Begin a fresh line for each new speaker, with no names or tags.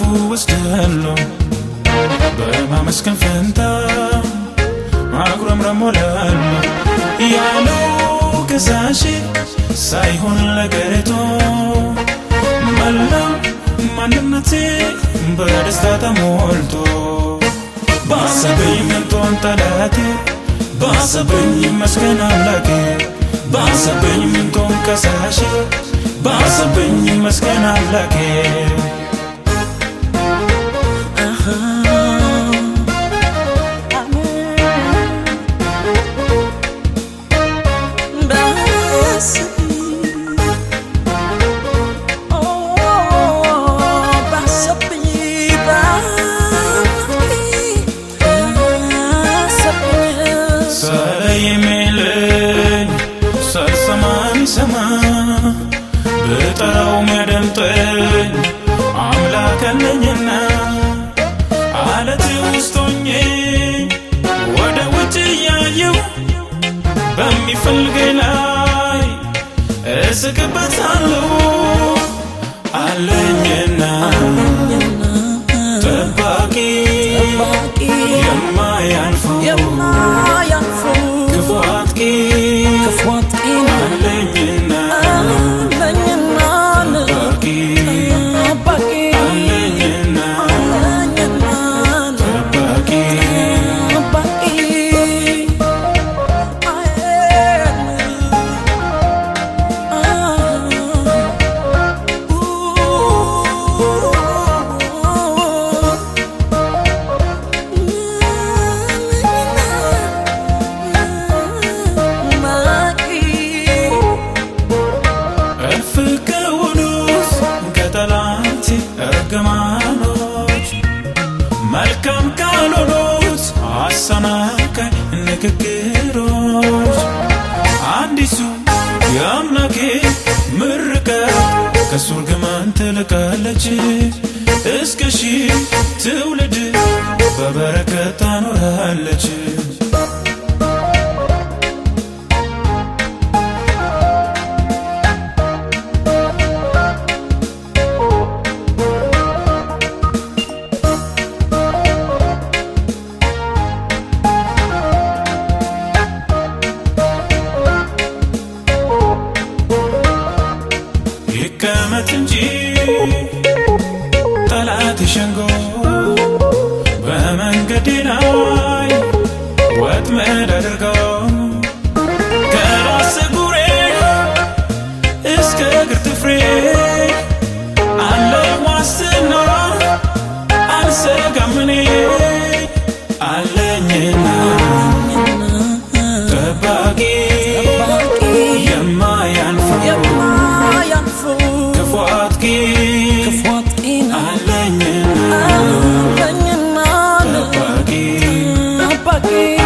ገሎ በማመስገን ፈንታ ማጉረምረም ሞላሉ ያለው ከሳሽ ሳይሆን ለገሬቶ መላው ማንነቴ በደስታ ተሞልቶ ባሰበኝ ምንቶን ጠላቴ ባሰበኝ መስገን አምላኬ ባሰበኝ ምንቶን ከሳሽ ባሰበኝ መስገን አምላኬ ሚሰማ ብጠራው ሚያደምጠኝ አምላክ አለኝና አለት ውስጥ ወደ ውጭ እያየው በሚፈልገኝ ላይ እስቅበታለሁ አለኝና ጠባቂ የማያልፈው እርግማኖች መልካም ካልሆኑት አሰናካይ ንግግሮች። አንዲሱ የአምላኬ ምርቃት ከሱ እርግማን ትልቃለች። እስከ ሺህ ትውልድ በበረከት ታኖራለች again.